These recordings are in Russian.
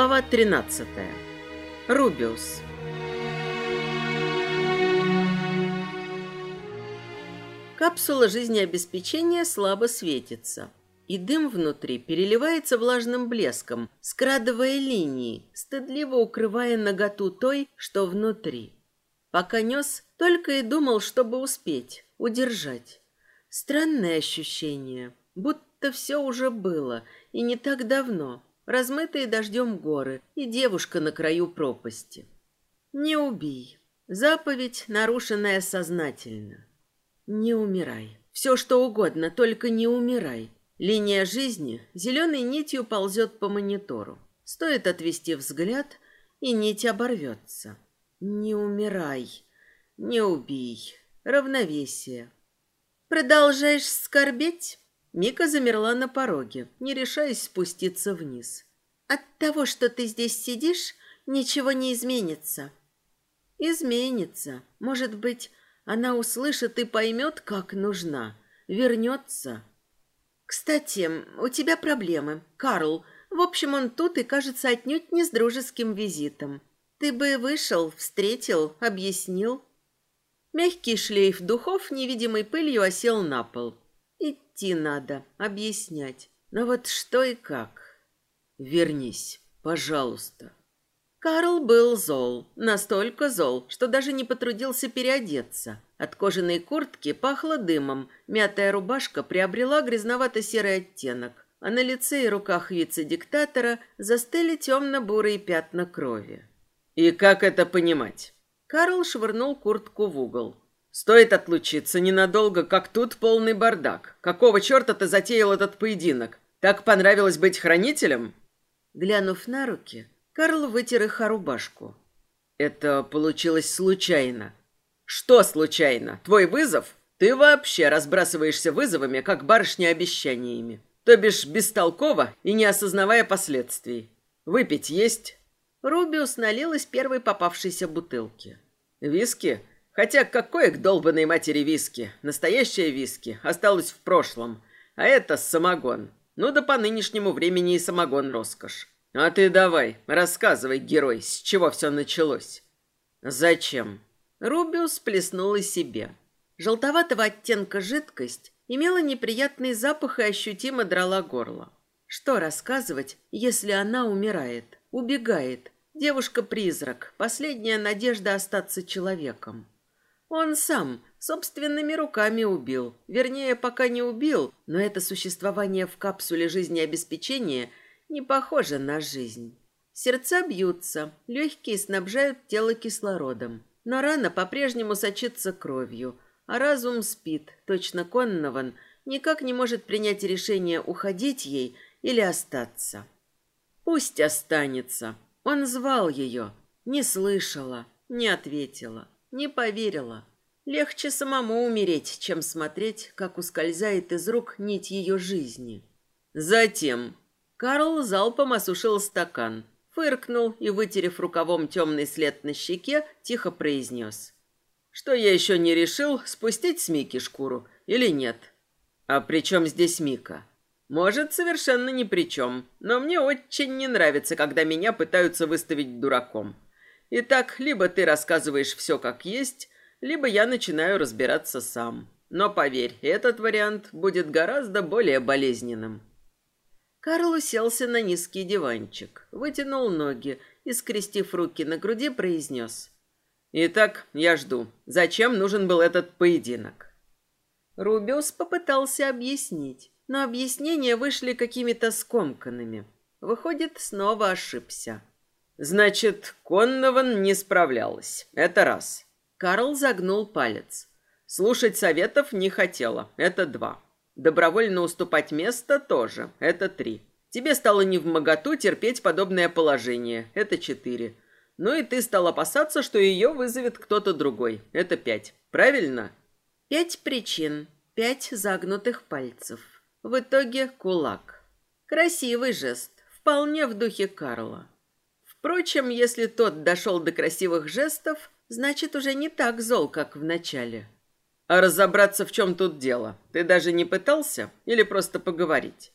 Глава 13. Рубиус. Капсула жизнеобеспечения слабо светится, и дым внутри переливается влажным блеском, скрадывая линии, стыдливо укрывая наготу той, что внутри. Пока нес, только и думал, чтобы успеть, удержать. Странное ощущение, будто все уже было, и не так давно – размытые дождем горы и девушка на краю пропасти. Не убей. Заповедь, нарушенная сознательно. Не умирай. Все, что угодно, только не умирай. Линия жизни зеленой нитью ползет по монитору. Стоит отвести взгляд, и нить оборвется. Не умирай. Не убей. Равновесие. Продолжаешь скорбеть? Мика замерла на пороге, не решаясь спуститься вниз. «От того, что ты здесь сидишь, ничего не изменится». «Изменится. Может быть, она услышит и поймет, как нужна. Вернется». «Кстати, у тебя проблемы. Карл. В общем, он тут и, кажется, отнюдь не с дружеским визитом. Ты бы вышел, встретил, объяснил». Мягкий шлейф духов невидимой пылью осел на пол. Идти надо, объяснять. Но вот что и как. Вернись, пожалуйста. Карл был зол, настолько зол, что даже не потрудился переодеться. От кожаной куртки пахло дымом, мятая рубашка приобрела грязновато-серый оттенок, а на лице и руках вице-диктатора застыли темно-бурые пятна крови. «И как это понимать?» Карл швырнул куртку в угол. Стоит отлучиться ненадолго, как тут полный бардак. Какого черта ты затеял этот поединок? Так понравилось быть хранителем? Глянув на руки, Карл вытер их о рубашку. Это получилось случайно. Что случайно? Твой вызов? Ты вообще разбрасываешься вызовами, как барышня обещаниями. То бишь бестолково и не осознавая последствий. Выпить есть? Рубиус налил из первой попавшейся бутылки. Виски? Хотя какое к долбанной матери виски? Настоящее виски осталось в прошлом. А это самогон. Ну да по нынешнему времени и самогон роскошь. А ты давай, рассказывай, герой, с чего все началось. Зачем? Рубиус плеснул и себе. Желтоватого оттенка жидкость имела неприятный запах и ощутимо драла горло. Что рассказывать, если она умирает, убегает? Девушка-призрак, последняя надежда остаться человеком. Он сам собственными руками убил. Вернее, пока не убил, но это существование в капсуле жизнеобеспечения не похоже на жизнь. Сердца бьются, легкие снабжают тело кислородом. Но рана по-прежнему сочится кровью, а разум спит, точно Коннован никак не может принять решение уходить ей или остаться. Пусть останется. Он звал ее, не слышала, не ответила. Не поверила. Легче самому умереть, чем смотреть, как ускользает из рук нить ее жизни. Затем Карл залпом осушил стакан, фыркнул и, вытерев рукавом темный след на щеке, тихо произнес. «Что я еще не решил, спустить с Мики шкуру или нет? А при чем здесь Мика?» «Может, совершенно ни при чем, но мне очень не нравится, когда меня пытаются выставить дураком. Итак, либо ты рассказываешь все как есть, либо я начинаю разбираться сам. Но поверь, этот вариант будет гораздо более болезненным. Карл уселся на низкий диванчик, вытянул ноги и, скрестив руки на груди, произнес. «Итак, я жду. Зачем нужен был этот поединок?» Рубиус попытался объяснить, но объяснения вышли какими-то скомканными. Выходит, снова ошибся. Значит, Коннован не справлялась. Это раз. Карл загнул палец. Слушать советов не хотела. Это два. Добровольно уступать место тоже. Это три. Тебе стало не в моготу терпеть подобное положение. Это четыре. Ну и ты стал опасаться, что ее вызовет кто-то другой. Это пять. Правильно? Пять причин. Пять загнутых пальцев. В итоге кулак. Красивый жест. Вполне в духе Карла. Впрочем, если тот дошел до красивых жестов, значит, уже не так зол, как в начале. А разобраться, в чем тут дело, ты даже не пытался или просто поговорить?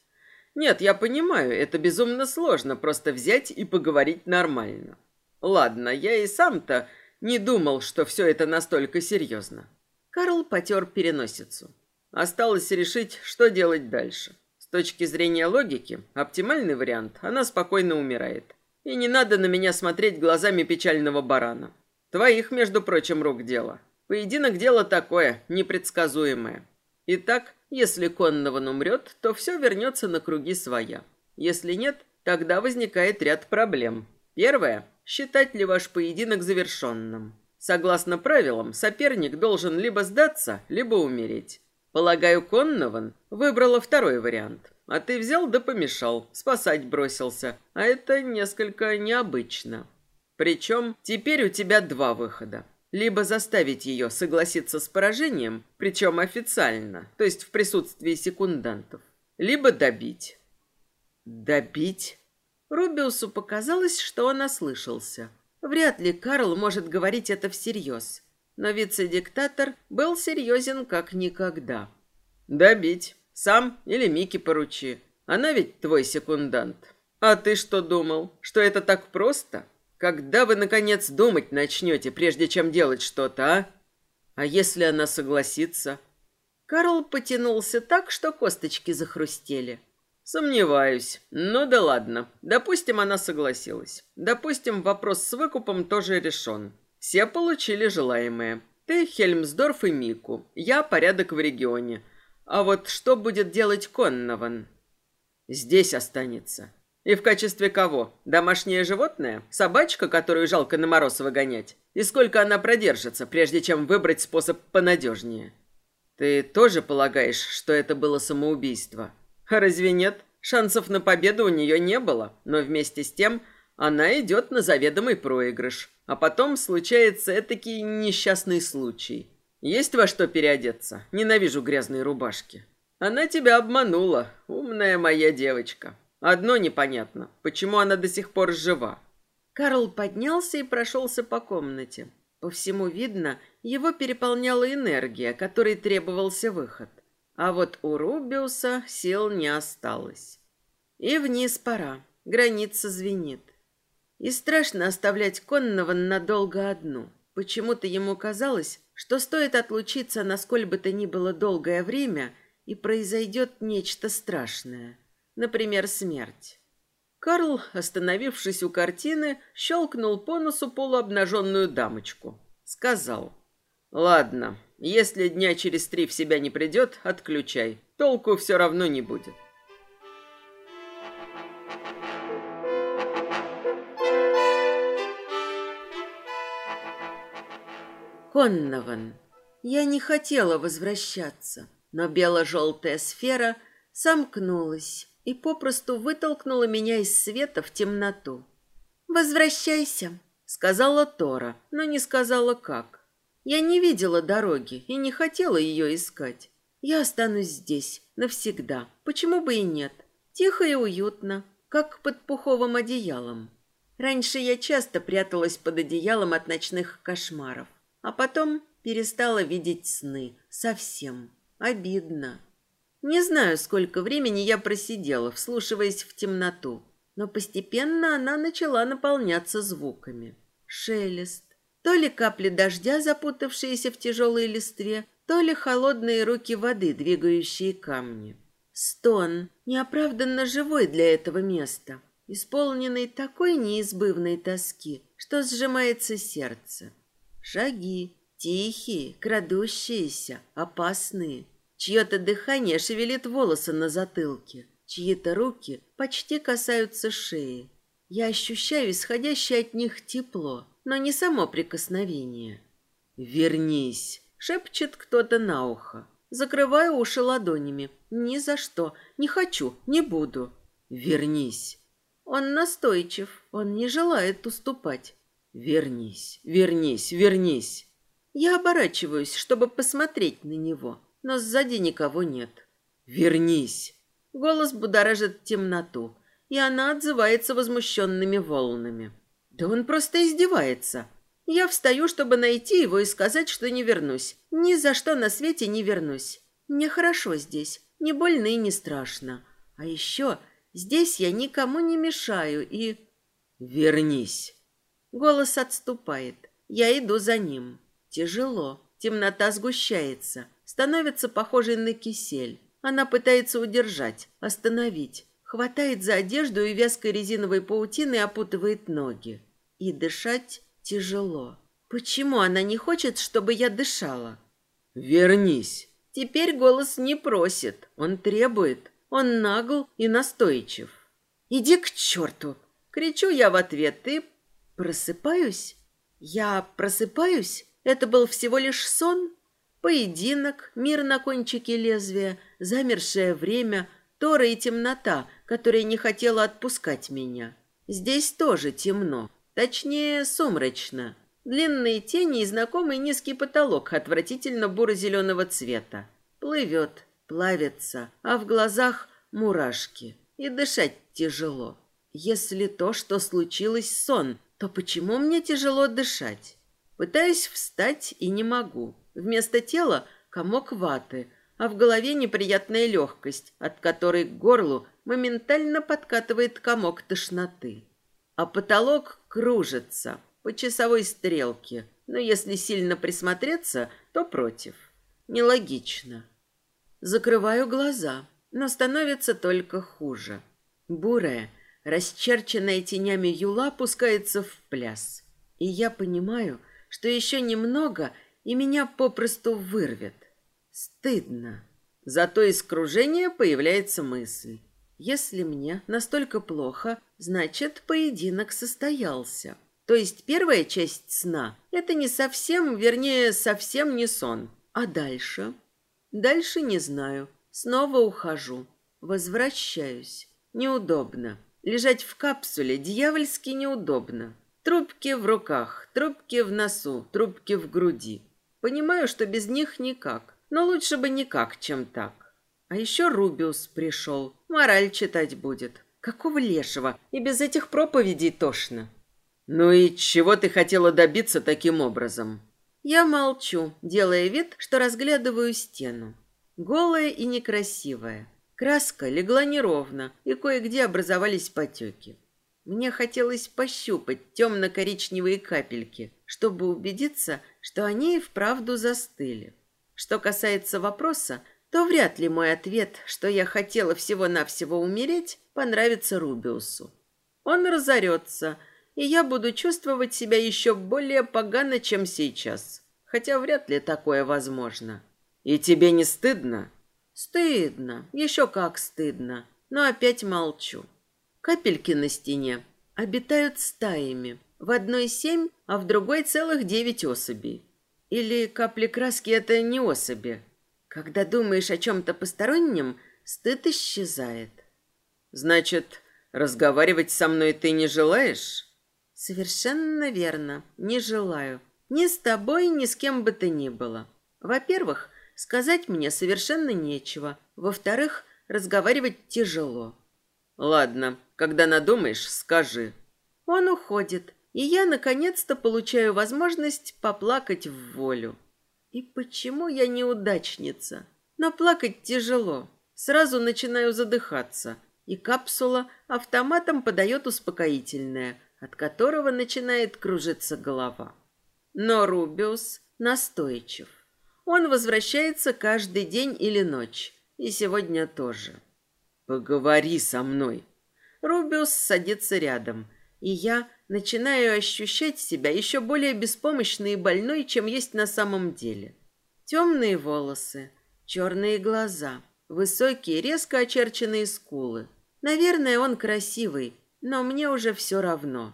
Нет, я понимаю, это безумно сложно просто взять и поговорить нормально. Ладно, я и сам-то не думал, что все это настолько серьезно. Карл потер переносицу. Осталось решить, что делать дальше. С точки зрения логики, оптимальный вариант – она спокойно умирает. И не надо на меня смотреть глазами печального барана. Твоих, между прочим, рук дело. Поединок дело такое, непредсказуемое. Итак, если Коннован умрет, то все вернется на круги своя. Если нет, тогда возникает ряд проблем. Первое – считать ли ваш поединок завершенным. Согласно правилам, соперник должен либо сдаться, либо умереть. Полагаю, Коннован выбрала второй вариант. А ты взял да помешал, спасать бросился. А это несколько необычно. Причем теперь у тебя два выхода. Либо заставить ее согласиться с поражением, причем официально, то есть в присутствии секундантов. Либо добить. Добить? Рубиусу показалось, что он ослышался. Вряд ли Карл может говорить это всерьез. Но вице-диктатор был серьезен как никогда. «Добить. Сам или Микки поручи. Она ведь твой секундант. А ты что думал, что это так просто? Когда вы, наконец, думать начнете, прежде чем делать что-то, а? А если она согласится?» Карл потянулся так, что косточки захрустели. Сомневаюсь. Ну да ладно. Допустим, она согласилась. Допустим, вопрос с выкупом тоже решен. Все получили желаемое. Ты, Хельмсдорф и Мику. Я порядок в регионе. А вот что будет делать Коннован? Здесь останется. И в качестве кого? Домашнее животное? Собачка, которую жалко на мороз выгонять? И сколько она продержится, прежде чем выбрать способ понадежнее? Ты тоже полагаешь, что это было самоубийство? Разве нет? Шансов на победу у нее не было, но вместе с тем она идет на заведомый проигрыш. А потом случается этакий несчастный случай. Есть во что переодеться. Ненавижу грязные рубашки. Она тебя обманула, умная моя девочка. Одно непонятно, почему она до сих пор жива. Карл поднялся и прошелся по комнате. По всему видно, его переполняла энергия, которой требовался выход. А вот у Рубиуса сил не осталось. И вниз пора. Граница звенит. И страшно оставлять Конного надолго одну. Почему-то ему казалось, что стоит отлучиться на сколь бы то ни было долгое время, и произойдет нечто страшное. Например, смерть. Карл, остановившись у картины, щелкнул по носу полуобнаженную дамочку. Сказал, «Ладно, если дня через три в себя не придет, отключай. Толку все равно не будет. Коннован. Я не хотела возвращаться, но бело-желтая сфера сомкнулась и попросту вытолкнула меня из света в темноту. «Возвращайся», — сказала Тора, но не сказала как. Я не видела дороги и не хотела ее искать. Я останусь здесь навсегда. Почему бы и нет? Тихо и уютно, как под пуховым одеялом. Раньше я часто пряталась под одеялом от ночных кошмаров, а потом перестала видеть сны. Совсем. Обидно. Не знаю, сколько времени я просидела, вслушиваясь в темноту, но постепенно она начала наполняться звуками. Шелест, то ли капли дождя, запутавшиеся в тяжелой листве, то ли холодные руки воды, двигающие камни. Стон, неоправданно живой для этого места, исполненный такой неизбывной тоски, что сжимается сердце. Шаги, тихие, крадущиеся, опасные. Чье-то дыхание шевелит волосы на затылке, чьи-то руки почти касаются шеи. Я ощущаю исходящее от них тепло, но не само прикосновение. «Вернись!» — шепчет кто-то на ухо. Закрываю уши ладонями. «Ни за что! Не хочу! Не буду!» «Вернись!» Он настойчив, он не желает уступать. «Вернись! Вернись! Вернись!» Я оборачиваюсь, чтобы посмотреть на него, но сзади никого нет. «Вернись!» Голос будоражит темноту, и она отзывается возмущенными волнами. Да он просто издевается. Я встаю, чтобы найти его и сказать, что не вернусь. Ни за что на свете не вернусь. Мне хорошо здесь. Не больно и не страшно. А еще здесь я никому не мешаю и... Вернись. Голос отступает. Я иду за ним. Тяжело. Темнота сгущается. Становится похожей на кисель. Она пытается удержать, остановить. Хватает за одежду и вязкой резиновой паутиной опутывает ноги. И дышать тяжело. Почему она не хочет, чтобы я дышала? Вернись. Теперь голос не просит, он требует. Он нагл и настойчив. «Иди к черту!» Кричу я в ответ и просыпаюсь. Я просыпаюсь? Это был всего лишь сон? Поединок, мир на кончике лезвия, замершее время, Тора и темнота, которая не хотела отпускать меня. Здесь тоже темно, точнее, сумрачно. Длинные тени и знакомый низкий потолок отвратительно буро-зеленого цвета. Плывет, плавится, а в глазах мурашки. И дышать тяжело. Если то, что случилось, сон, то почему мне тяжело дышать? Пытаюсь встать и не могу. Вместо тела комок ваты, а в голове неприятная легкость, от которой к горлу моментально подкатывает комок тошноты. А потолок кружится по часовой стрелке, но если сильно присмотреться, то против. Нелогично. Закрываю глаза, но становится только хуже. Бурая, расчерченная тенями юла пускается в пляс. И я понимаю, что еще немного, и меня попросту вырвет. Стыдно. Зато из кружения появляется мысль. Если мне настолько плохо, значит, поединок состоялся. То есть первая часть сна – это не совсем, вернее, совсем не сон. А дальше? Дальше не знаю. Снова ухожу. Возвращаюсь. Неудобно. Лежать в капсуле дьявольски неудобно. Трубки в руках, трубки в носу, трубки в груди. Понимаю, что без них никак. Но лучше бы никак, чем так. А еще Рубиус пришел. Мораль читать будет. Какого лешего? И без этих проповедей тошно. Ну и чего ты хотела добиться таким образом? Я молчу, делая вид, что разглядываю стену. Голая и некрасивая. Краска легла неровно, и кое-где образовались потеки. Мне хотелось пощупать темно-коричневые капельки, чтобы убедиться, что они и вправду застыли. Что касается вопроса, то вряд ли мой ответ, что я хотела всего-навсего умереть, понравится Рубиусу. Он разорется, и я буду чувствовать себя еще более погано, чем сейчас. Хотя вряд ли такое возможно. И тебе не стыдно? Стыдно, еще как стыдно, но опять молчу. Капельки на стене обитают стаями. В одной семь, а в другой целых девять особей. Или капли краски – это не особи. Когда думаешь о чем-то постороннем, стыд исчезает. Значит, разговаривать со мной ты не желаешь? Совершенно верно, не желаю. Ни с тобой, ни с кем бы то ни было. Во-первых, сказать мне совершенно нечего. Во-вторых, разговаривать тяжело. Ладно, когда надумаешь, скажи. Он уходит, и я наконец-то получаю возможность поплакать в волю. И почему я неудачница? Но плакать тяжело. Сразу начинаю задыхаться, и капсула автоматом подает успокоительное, от которого начинает кружиться голова. Но Рубиус настойчив. Он возвращается каждый день или ночь, и сегодня тоже. Поговори со мной. Рубиус садится рядом, и я начинаю ощущать себя еще более беспомощной и больной, чем есть на самом деле. Темные волосы, черные глаза, высокие, резко очерченные скулы. Наверное, он красивый, но мне уже все равно.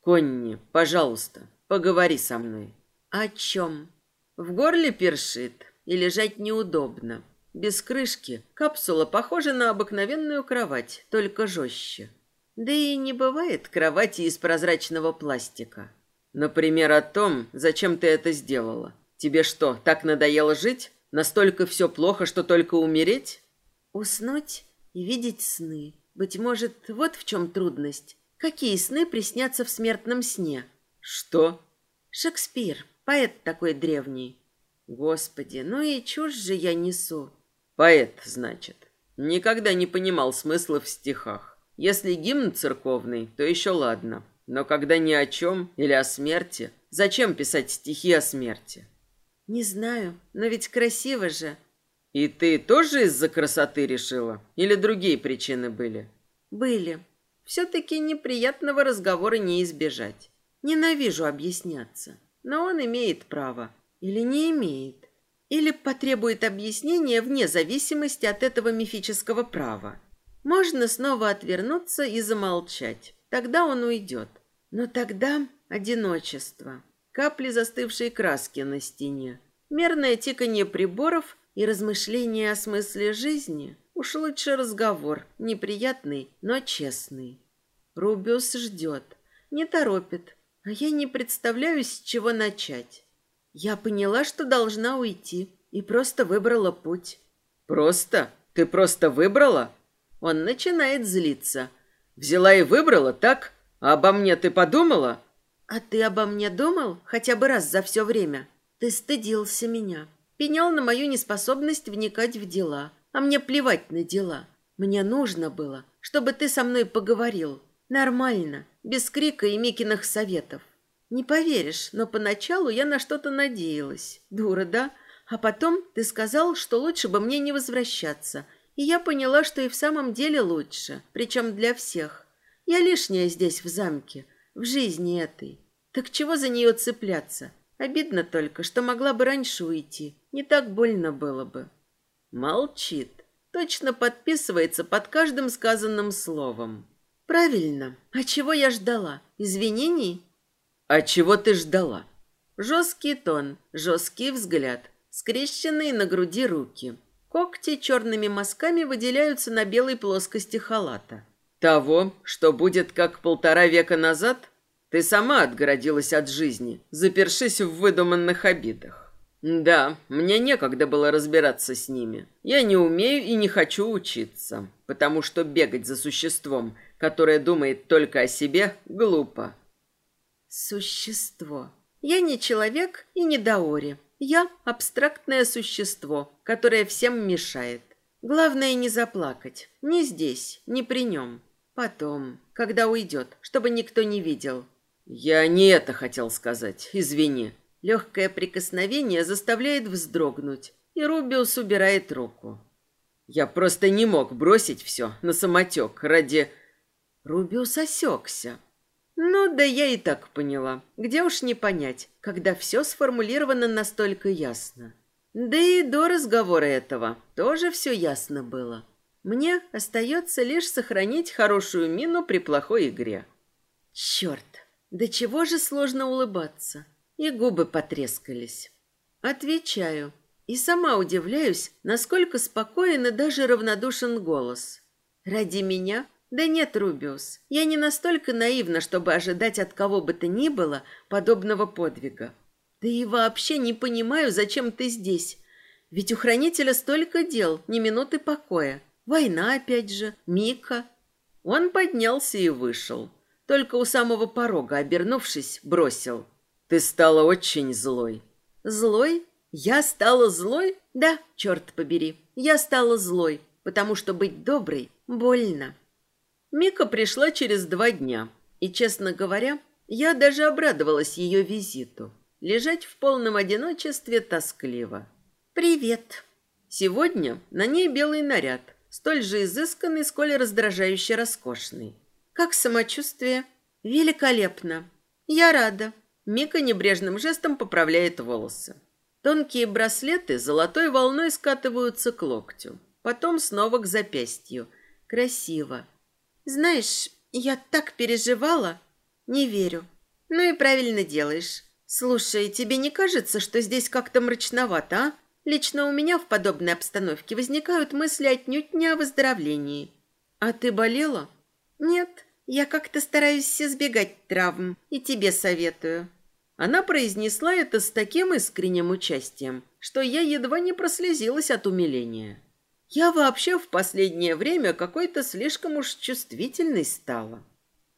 Конни, пожалуйста, поговори со мной. О чем? В горле першит и лежать неудобно. Без крышки капсула похожа на обыкновенную кровать, только жестче. Да и не бывает кровати из прозрачного пластика. Например, о том, зачем ты это сделала. Тебе что, так надоело жить? Настолько все плохо, что только умереть? Уснуть и видеть сны. Быть может, вот в чем трудность. Какие сны приснятся в смертном сне? Что? Шекспир, поэт такой древний. Господи, ну и чушь же я несу. Поэт, значит. Никогда не понимал смысла в стихах. Если гимн церковный, то еще ладно. Но когда ни о чем или о смерти, зачем писать стихи о смерти? Не знаю, но ведь красиво же. И ты тоже из-за красоты решила? Или другие причины были? Были. Все-таки неприятного разговора не избежать. Ненавижу объясняться. Но он имеет право. Или не имеет. Или потребует объяснения вне зависимости от этого мифического права. Можно снова отвернуться и замолчать. Тогда он уйдет. Но тогда одиночество. Капли застывшей краски на стене. Мерное тиканье приборов и размышления о смысле жизни. Уж лучше разговор, неприятный, но честный. Рубиус ждет, не торопит, а я не представляю, с чего начать. Я поняла, что должна уйти, и просто выбрала путь. «Просто? Ты просто выбрала?» Он начинает злиться. «Взяла и выбрала, так? А обо мне ты подумала?» «А ты обо мне думал хотя бы раз за все время? Ты стыдился меня, пенял на мою неспособность вникать в дела, а мне плевать на дела. Мне нужно было, чтобы ты со мной поговорил. Нормально, без крика и Микиных советов. Не поверишь, но поначалу я на что-то надеялась. Дура, да? А потом ты сказал, что лучше бы мне не возвращаться. И я поняла, что и в самом деле лучше, причем для всех. Я лишняя здесь, в замке, в жизни этой. Так чего за нее цепляться? Обидно только, что могла бы раньше уйти. Не так больно было бы. Молчит. Точно подписывается под каждым сказанным словом. Правильно. А чего я ждала? Извинений? А чего ты ждала? Жесткий тон, жесткий взгляд, скрещенные на груди руки. Когти черными мазками выделяются на белой плоскости халата. Того, что будет как полтора века назад? Ты сама отгородилась от жизни, запершись в выдуманных обидах. Да, мне некогда было разбираться с ними. Я не умею и не хочу учиться, потому что бегать за существом, которое думает только о себе, глупо. Существо. Я не человек и не Даори. Я абстрактное существо, которое всем мешает. Главное не заплакать. Ни здесь, ни при нем. Потом, когда уйдет, чтобы никто не видел. Я не это хотел сказать, извини. Легкое прикосновение заставляет вздрогнуть, и Рубиус убирает руку. Я просто не мог бросить все на самотек ради... Рубиус осекся. Ну, да я и так поняла. Где уж не понять, когда все сформулировано настолько ясно. Да и до разговора этого тоже все ясно было. Мне остается лишь сохранить хорошую мину при плохой игре. Черт, да чего же сложно улыбаться. И губы потрескались. Отвечаю. И сама удивляюсь, насколько спокоен и даже равнодушен голос. Ради меня да нет, Рубиус, я не настолько наивна, чтобы ожидать от кого бы то ни было подобного подвига. Да и вообще не понимаю, зачем ты здесь. Ведь у хранителя столько дел, ни минуты покоя. Война опять же, Мика. Он поднялся и вышел. Только у самого порога, обернувшись, бросил. Ты стала очень злой. Злой? Я стала злой? Да, черт побери, я стала злой, потому что быть доброй больно. Мика пришла через два дня, и, честно говоря, я даже обрадовалась ее визиту. Лежать в полном одиночестве тоскливо. «Привет!» Сегодня на ней белый наряд, столь же изысканный, сколь и раздражающе роскошный. «Как самочувствие?» «Великолепно!» «Я рада!» Мика небрежным жестом поправляет волосы. Тонкие браслеты золотой волной скатываются к локтю, потом снова к запястью. Красиво. Знаешь, я так переживала. Не верю. Ну и правильно делаешь. Слушай, тебе не кажется, что здесь как-то мрачновато, а? Лично у меня в подобной обстановке возникают мысли отнюдь не о выздоровлении. А ты болела? Нет, я как-то стараюсь избегать травм, и тебе советую. Она произнесла это с таким искренним участием, что я едва не прослезилась от умиления. Я вообще в последнее время какой-то слишком уж чувствительной стала.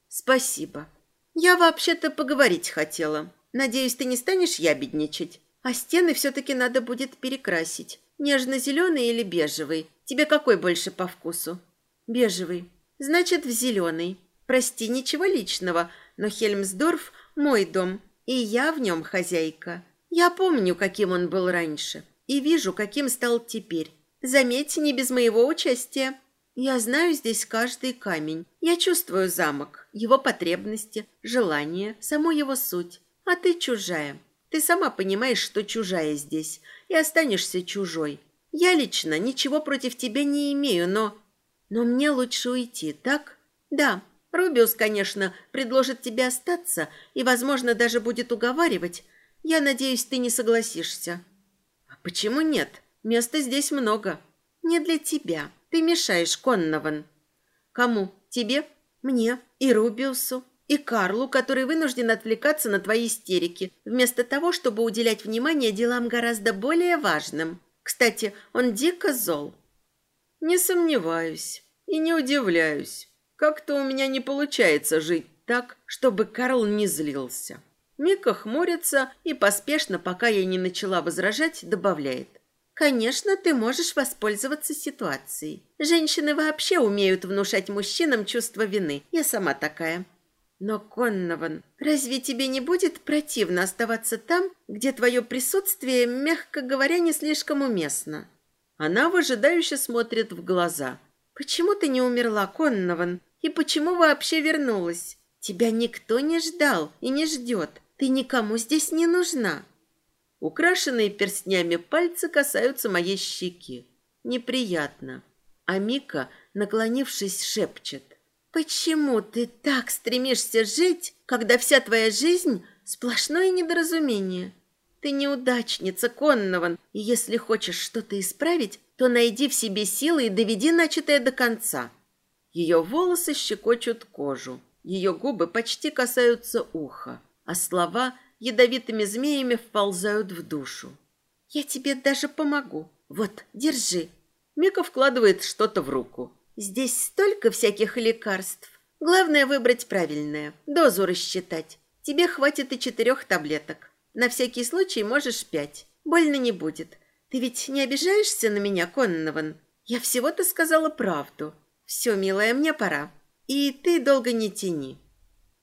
Спасибо. Я вообще-то поговорить хотела. Надеюсь, ты не станешь ябедничать. А стены все-таки надо будет перекрасить. Нежно-зеленый или бежевый. Тебе какой больше по вкусу? Бежевый. Значит, в зеленый. Прости, ничего личного, но Хельмсдорф – мой дом, и я в нем хозяйка. Я помню, каким он был раньше, и вижу, каким стал теперь. Заметьте, не без моего участия. Я знаю здесь каждый камень. Я чувствую замок, его потребности, желания, саму его суть. А ты чужая. Ты сама понимаешь, что чужая здесь, и останешься чужой. Я лично ничего против тебя не имею, но... Но мне лучше уйти, так? Да, Рубиус, конечно, предложит тебе остаться и, возможно, даже будет уговаривать. Я надеюсь, ты не согласишься. А почему нет? Места здесь много. Не для тебя. Ты мешаешь, Коннован. Кому? Тебе? Мне? И Рубиусу? И Карлу, который вынужден отвлекаться на твои истерики, вместо того, чтобы уделять внимание делам гораздо более важным. Кстати, он дико зол. Не сомневаюсь и не удивляюсь. Как-то у меня не получается жить так, чтобы Карл не злился. Мика хмурится и поспешно, пока я не начала возражать, добавляет. Конечно, ты можешь воспользоваться ситуацией. Женщины вообще умеют внушать мужчинам чувство вины. Я сама такая. Но, Коннован, разве тебе не будет противно оставаться там, где твое присутствие, мягко говоря, не слишком уместно? Она выжидающе смотрит в глаза. Почему ты не умерла, Коннован? И почему вообще вернулась? Тебя никто не ждал и не ждет. Ты никому здесь не нужна. Украшенные перстнями пальцы касаются моей щеки. Неприятно. А Мика, наклонившись, шепчет. «Почему ты так стремишься жить, когда вся твоя жизнь – сплошное недоразумение? Ты неудачница, Коннован, и если хочешь что-то исправить, то найди в себе силы и доведи начатое до конца». Ее волосы щекочут кожу, ее губы почти касаются уха, а слова – ядовитыми змеями вползают в душу. «Я тебе даже помогу. Вот, держи». Мика вкладывает что-то в руку. «Здесь столько всяких лекарств. Главное выбрать правильное, дозу рассчитать. Тебе хватит и четырех таблеток. На всякий случай можешь пять. Больно не будет. Ты ведь не обижаешься на меня, Коннован? Я всего-то сказала правду. Все, милая, мне пора. И ты долго не тяни».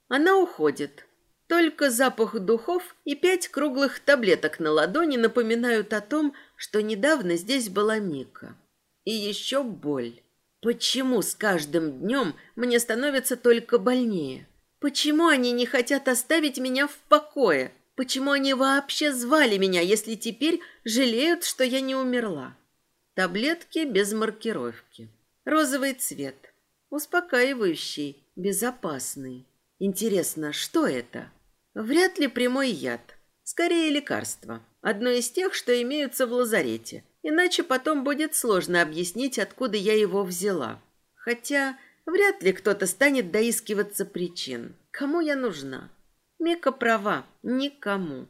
Она уходит, только запах духов и пять круглых таблеток на ладони напоминают о том, что недавно здесь была Мика. И еще боль. Почему с каждым днем мне становится только больнее? Почему они не хотят оставить меня в покое? Почему они вообще звали меня, если теперь жалеют, что я не умерла? Таблетки без маркировки. Розовый цвет. Успокаивающий, безопасный. Интересно, что это? Вряд ли прямой яд. Скорее лекарство. Одно из тех, что имеются в лазарете. Иначе потом будет сложно объяснить, откуда я его взяла. Хотя вряд ли кто-то станет доискиваться причин. Кому я нужна? Мика права. Никому.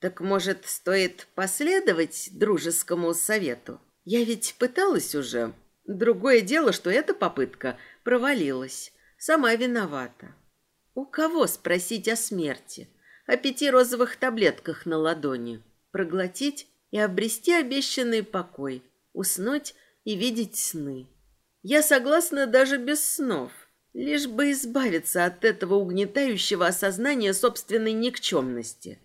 Так, может, стоит последовать дружескому совету? Я ведь пыталась уже. Другое дело, что эта попытка провалилась. Сама виновата. У кого спросить о смерти? О пяти розовых таблетках на ладони. Проглотить и обрести обещанный покой. Уснуть и видеть сны. Я согласна даже без снов. Лишь бы избавиться от этого угнетающего осознания собственной никчемности.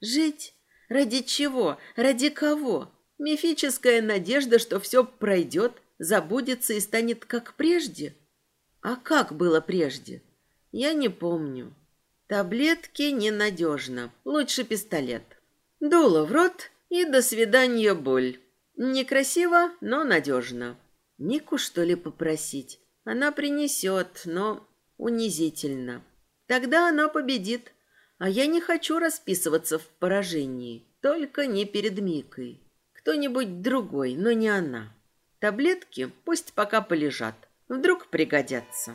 Жить? Ради чего? Ради кого? Мифическая надежда, что все пройдет, забудется и станет как прежде? А как было прежде? Я не помню. Таблетки ненадежно. Лучше пистолет. Дуло в рот и до свидания боль. Некрасиво, но надежно. Нику, что ли, попросить? Она принесет, но унизительно. Тогда она победит. А я не хочу расписываться в поражении. Только не перед Микой. Кто-нибудь другой, но не она. Таблетки пусть пока полежат. Вдруг пригодятся.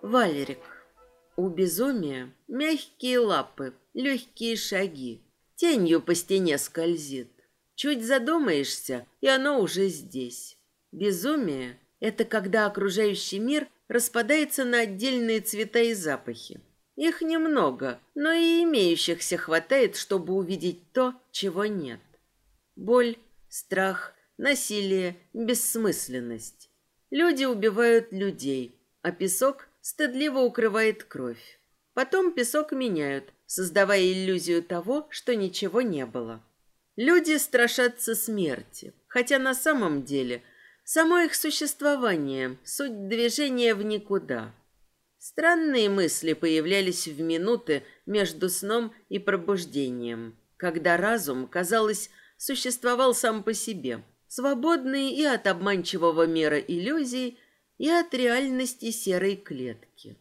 Валерик. У безумия мягкие лапы, легкие шаги. Тенью по стене скользит. Чуть задумаешься, и оно уже здесь. Безумие – это когда окружающий мир распадается на отдельные цвета и запахи. Их немного, но и имеющихся хватает, чтобы увидеть то, чего нет. Боль, страх, насилие, бессмысленность. Люди убивают людей, а песок стыдливо укрывает кровь. Потом песок меняют, создавая иллюзию того, что ничего не было. Люди страшатся смерти, хотя на самом деле само их существование – суть движения в никуда. Странные мысли появлялись в минуты между сном и пробуждением, когда разум, казалось, существовал сам по себе, свободный и от обманчивого мира иллюзий, и от реальности серой клетки.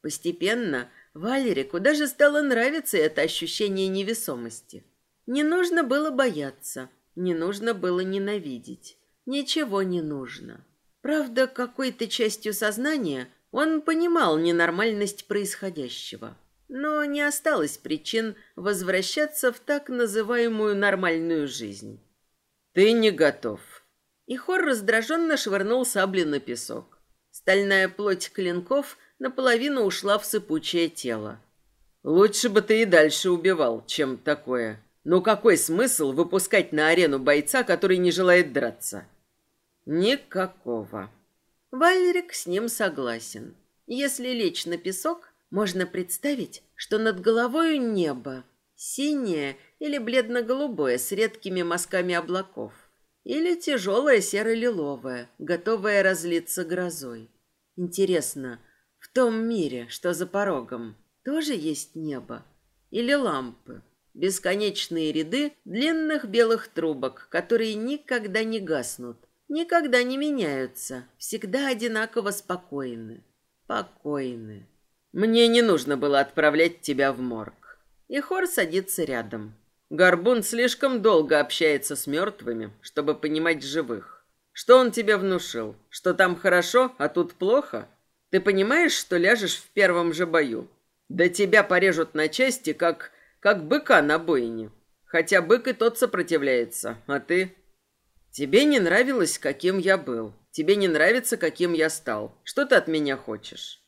Постепенно Валерику даже стало нравиться это ощущение невесомости. Не нужно было бояться, не нужно было ненавидеть. Ничего не нужно. Правда, какой-то частью сознания он понимал ненормальность происходящего. Но не осталось причин возвращаться в так называемую нормальную жизнь. «Ты не готов». И Хор раздраженно швырнул сабли на песок. Стальная плоть клинков наполовину ушла в сыпучее тело. Лучше бы ты и дальше убивал, чем такое. Но какой смысл выпускать на арену бойца, который не желает драться? Никакого. Валерик с ним согласен. Если лечь на песок, можно представить, что над головой небо, синее или бледно-голубое с редкими мазками облаков. Или тяжелое серо-лиловое, готовое разлиться грозой. Интересно, в том мире, что за порогом, тоже есть небо? Или лампы? Бесконечные ряды длинных белых трубок, которые никогда не гаснут, никогда не меняются, всегда одинаково спокойны. Покойны. Мне не нужно было отправлять тебя в морг. И Хор садится рядом. Горбун слишком долго общается с мертвыми, чтобы понимать живых. Что он тебе внушил? Что там хорошо, а тут плохо? Ты понимаешь, что ляжешь в первом же бою? Да тебя порежут на части, как, как быка на бойне. Хотя бык и тот сопротивляется, а ты... Тебе не нравилось, каким я был. Тебе не нравится, каким я стал. Что ты от меня хочешь?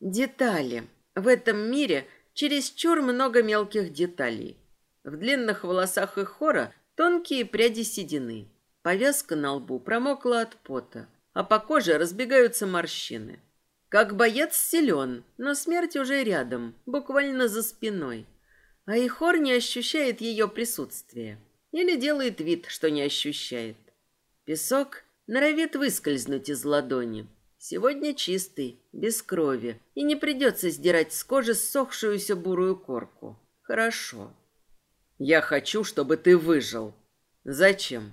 Детали. В этом мире чересчур много мелких деталей. В длинных волосах их хора тонкие пряди седины. Повязка на лбу промокла от пота, а по коже разбегаются морщины. Как боец силен, но смерть уже рядом, буквально за спиной. А Ихор не ощущает ее присутствия. Или делает вид, что не ощущает. Песок норовит выскользнуть из ладони. Сегодня чистый, без крови, и не придется сдирать с кожи ссохшуюся бурую корку. Хорошо. Я хочу, чтобы ты выжил. Зачем?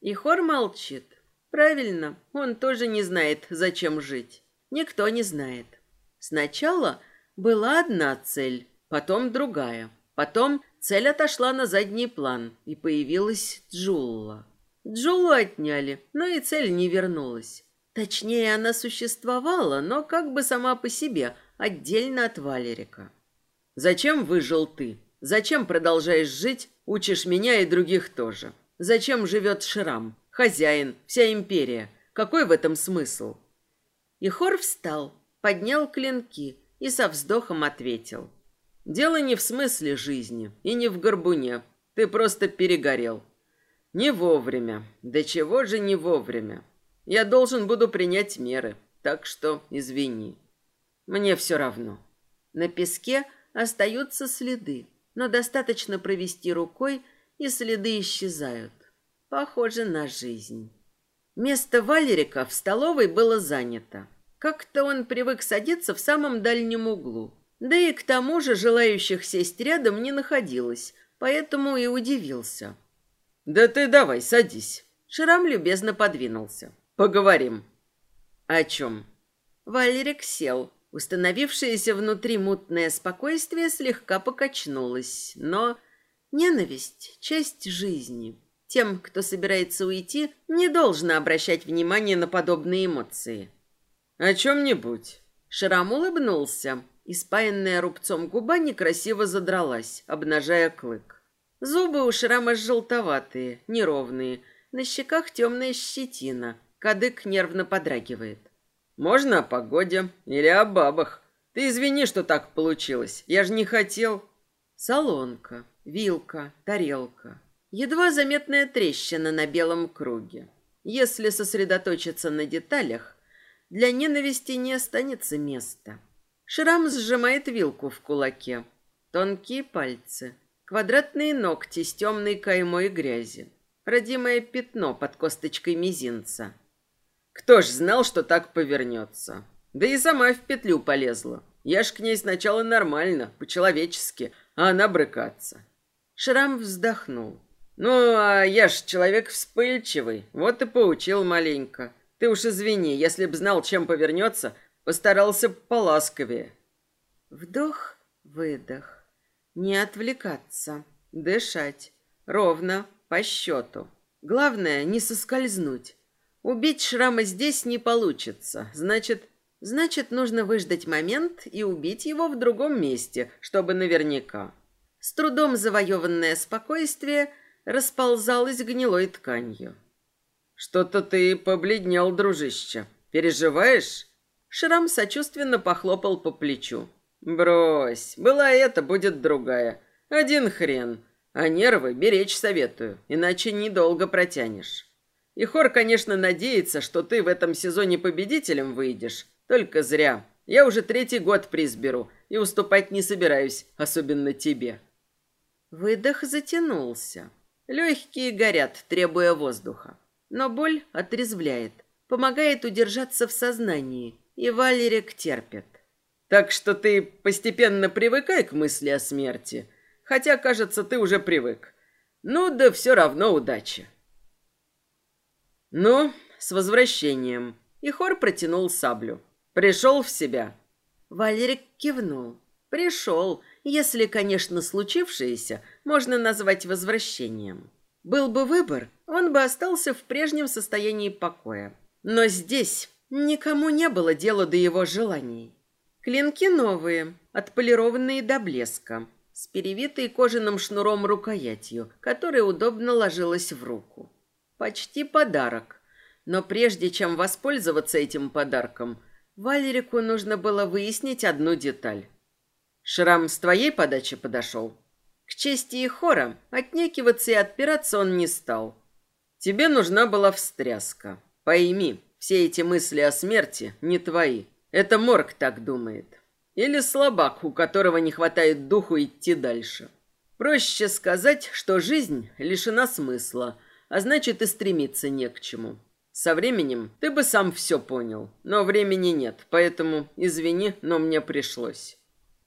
И Хор молчит. Правильно, он тоже не знает, зачем жить. Никто не знает. Сначала была одна цель, потом другая. Потом цель отошла на задний план, и появилась Джулла. Джулу отняли, но и цель не вернулась. Точнее, она существовала, но как бы сама по себе, отдельно от Валерика. «Зачем выжил ты?» Зачем продолжаешь жить, учишь меня и других тоже? Зачем живет Шрам, хозяин, вся империя? Какой в этом смысл?» И Хор встал, поднял клинки и со вздохом ответил. «Дело не в смысле жизни и не в горбуне. Ты просто перегорел. Не вовремя. Да чего же не вовремя? Я должен буду принять меры, так что извини. Мне все равно». На песке остаются следы но достаточно провести рукой, и следы исчезают. Похоже на жизнь. Место Валерика в столовой было занято. Как-то он привык садиться в самом дальнем углу. Да и к тому же желающих сесть рядом не находилось, поэтому и удивился. «Да ты давай, садись». Шрам любезно подвинулся. «Поговорим». «О чем?» Валерик сел, Установившееся внутри мутное спокойствие слегка покачнулось, но ненависть — часть жизни. Тем, кто собирается уйти, не должно обращать внимание на подобные эмоции. «О чем-нибудь». Шрам улыбнулся. Испаянная рубцом губа некрасиво задралась, обнажая клык. Зубы у Шрама желтоватые, неровные, на щеках темная щетина, кадык нервно подрагивает. Можно о погоде или о бабах. Ты извини, что так получилось. Я же не хотел. Солонка, вилка, тарелка. Едва заметная трещина на белом круге. Если сосредоточиться на деталях, для ненависти не останется места. Шрам сжимает вилку в кулаке. Тонкие пальцы. Квадратные ногти с темной каймой грязи. Родимое пятно под косточкой мизинца. Кто ж знал, что так повернется? Да и сама в петлю полезла. Я ж к ней сначала нормально, по-человечески, а она брыкаться. Шрам вздохнул. Ну, а я ж человек вспыльчивый, вот и поучил маленько. Ты уж извини, если б знал, чем повернется, постарался поласковее. Вдох, выдох. Не отвлекаться. Дышать. Ровно, по счету. Главное, не соскользнуть. Убить шрама здесь не получится. Значит, значит, нужно выждать момент и убить его в другом месте, чтобы наверняка. С трудом завоеванное спокойствие расползалось гнилой тканью. Что-то ты побледнел, дружище. Переживаешь? Шрам сочувственно похлопал по плечу. Брось, была эта, будет другая. Один хрен. А нервы беречь советую, иначе недолго протянешь. И Хор, конечно, надеется, что ты в этом сезоне победителем выйдешь. Только зря. Я уже третий год приз беру и уступать не собираюсь, особенно тебе. Выдох затянулся. Легкие горят, требуя воздуха. Но боль отрезвляет, помогает удержаться в сознании, и Валерик терпит. Так что ты постепенно привыкай к мысли о смерти, хотя, кажется, ты уже привык. Ну да все равно удачи. «Ну, с возвращением!» И Хор протянул саблю. «Пришел в себя?» Валерик кивнул. «Пришел, если, конечно, случившееся можно назвать возвращением. Был бы выбор, он бы остался в прежнем состоянии покоя. Но здесь никому не было дела до его желаний. Клинки новые, отполированные до блеска, с перевитой кожаным шнуром рукоятью, которая удобно ложилась в руку. Почти подарок. Но прежде чем воспользоваться этим подарком, Валерику нужно было выяснить одну деталь. Шрам с твоей подачи подошел? К чести и хора отнекиваться и отпираться он не стал. Тебе нужна была встряска. Пойми, все эти мысли о смерти не твои. Это морг так думает. Или слабак, у которого не хватает духу идти дальше. Проще сказать, что жизнь лишена смысла – а значит и стремиться не к чему. Со временем ты бы сам все понял, но времени нет, поэтому извини, но мне пришлось.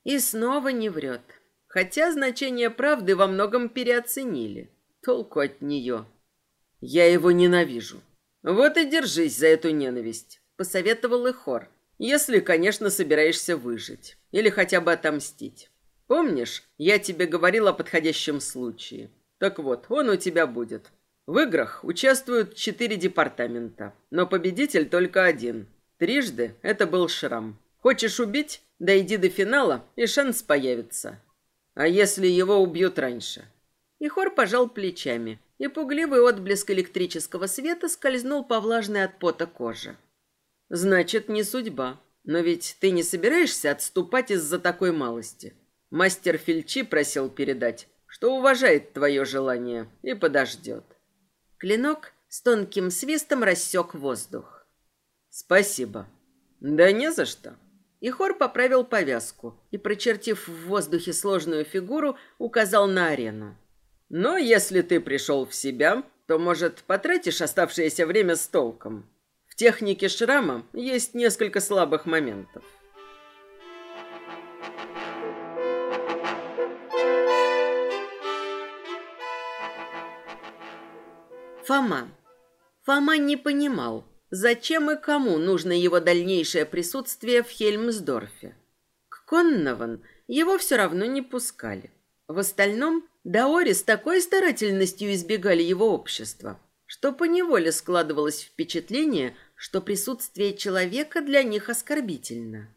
И снова не врет. Хотя значение правды во многом переоценили. Толку от нее. Я его ненавижу. Вот и держись за эту ненависть, посоветовал и Хор. Если, конечно, собираешься выжить. Или хотя бы отомстить. Помнишь, я тебе говорил о подходящем случае? Так вот, он у тебя будет. В играх участвуют четыре департамента, но победитель только один. Трижды это был Шрам. Хочешь убить? Дойди до финала, и шанс появится. А если его убьют раньше? И Хор пожал плечами, и пугливый отблеск электрического света скользнул по влажной от пота коже. Значит, не судьба. Но ведь ты не собираешься отступать из-за такой малости. Мастер Фильчи просил передать, что уважает твое желание и подождет. Клинок с тонким свистом рассек воздух. «Спасибо». «Да не за что». И Хор поправил повязку и, прочертив в воздухе сложную фигуру, указал на арену. «Но если ты пришел в себя, то, может, потратишь оставшееся время с толком. В технике шрама есть несколько слабых моментов». Фома. Фома не понимал, зачем и кому нужно его дальнейшее присутствие в Хельмсдорфе. К Коннован его все равно не пускали. В остальном Даори с такой старательностью избегали его общества, что поневоле складывалось впечатление, что присутствие человека для них оскорбительно.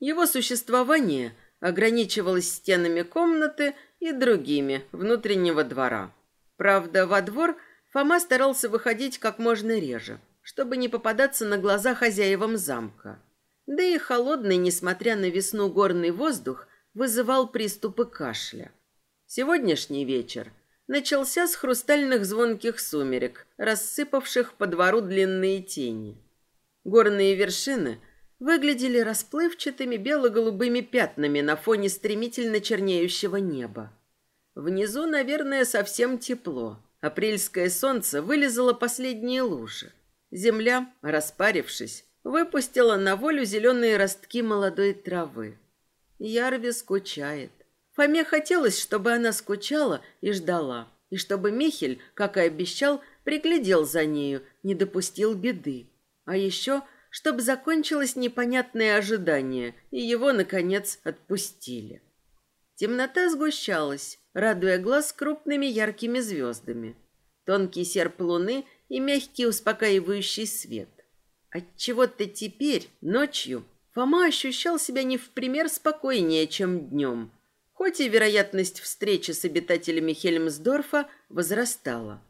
Его существование ограничивалось стенами комнаты и другими внутреннего двора. Правда, во двор – Фома старался выходить как можно реже, чтобы не попадаться на глаза хозяевам замка. Да и холодный, несмотря на весну, горный воздух вызывал приступы кашля. Сегодняшний вечер начался с хрустальных звонких сумерек, рассыпавших по двору длинные тени. Горные вершины выглядели расплывчатыми бело-голубыми пятнами на фоне стремительно чернеющего неба. Внизу, наверное, совсем тепло. Апрельское солнце вылезало последние лужи. Земля, распарившись, выпустила на волю зеленые ростки молодой травы. Ярви скучает. Фоме хотелось, чтобы она скучала и ждала, и чтобы Михель, как и обещал, приглядел за нею, не допустил беды. А еще, чтобы закончилось непонятное ожидание, и его, наконец, отпустили. Темнота сгущалась, радуя глаз крупными яркими звездами. Тонкий серп луны и мягкий успокаивающий свет. Отчего-то теперь, ночью, Фома ощущал себя не в пример спокойнее, чем днем, хоть и вероятность встречи с обитателями Хельмсдорфа возрастала.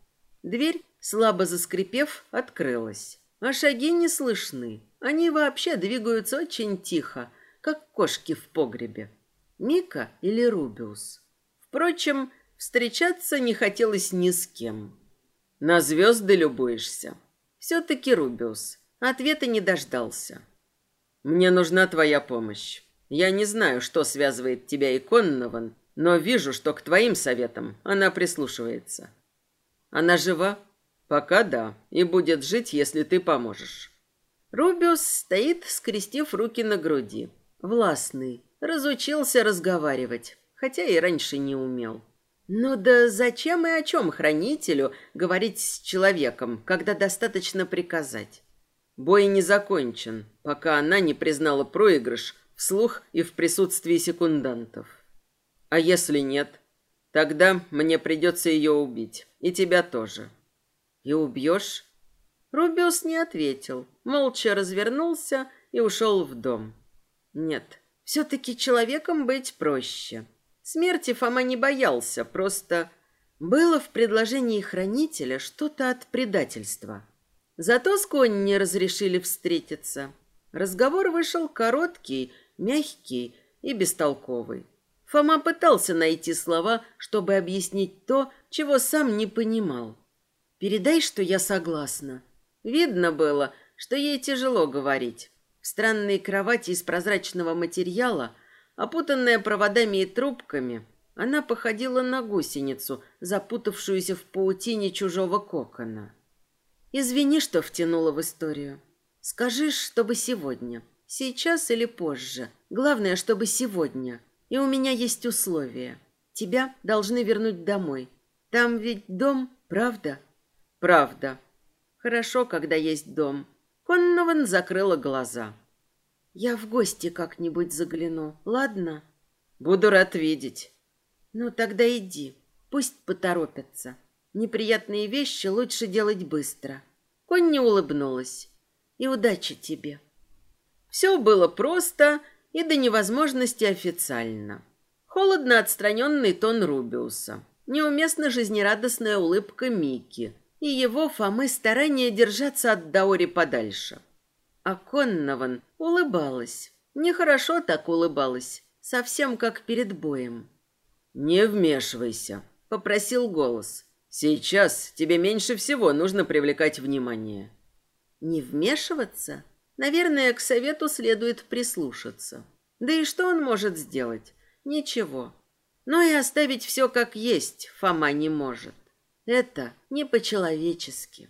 Дверь, слабо заскрипев, открылась. А шаги не слышны. Они вообще двигаются очень тихо, как кошки в погребе. Мика или Рубиус. Впрочем, встречаться не хотелось ни с кем. На звезды любуешься. Все-таки Рубиус. Ответа не дождался. Мне нужна твоя помощь. Я не знаю, что связывает тебя и Коннован, но вижу, что к твоим советам она прислушивается. Она жива? Пока да, и будет жить, если ты поможешь. Рубиус стоит, скрестив руки на груди. Властный. Разучился разговаривать, хотя и раньше не умел. Ну да зачем и о чем хранителю говорить с человеком, когда достаточно приказать? Бой не закончен, пока она не признала проигрыш вслух и в присутствии секундантов. А если нет, тогда мне придется ее убить. И тебя тоже. И убьешь? Рубиус не ответил, молча развернулся и ушел в дом. Нет, все-таки человеком быть проще. Смерти Фома не боялся, просто было в предложении хранителя что-то от предательства. Зато с Конни разрешили встретиться. Разговор вышел короткий, мягкий и бестолковый. Фома пытался найти слова, чтобы объяснить то, чего сам не понимал. «Передай, что я согласна». Видно было, что ей тяжело говорить. В странной кровати из прозрачного материала, опутанная проводами и трубками, она походила на гусеницу, запутавшуюся в паутине чужого кокона. Извини, что втянула в историю. Скажи, чтобы сегодня. Сейчас или позже. Главное, чтобы сегодня. И у меня есть условия. Тебя должны вернуть домой. Там ведь дом, правда? Правда. Хорошо, когда есть дом. Коннован закрыла глаза. Я в гости как-нибудь загляну, ладно? Буду рад видеть. Ну, тогда иди. Пусть поторопятся. Неприятные вещи лучше делать быстро. Конни улыбнулась. И удачи тебе. Все было просто и до невозможности официально. Холодно отстраненный тон Рубиуса. Неуместно жизнерадостная улыбка Мики. И его Фомы старание держаться от Даори подальше. А Коннован улыбалась. Нехорошо так улыбалась. Совсем как перед боем. «Не вмешивайся», — попросил голос. Сейчас тебе меньше всего нужно привлекать внимание. Не вмешиваться? Наверное, к совету следует прислушаться. Да и что он может сделать? Ничего. Но и оставить все как есть Фома не может. Это не по-человечески.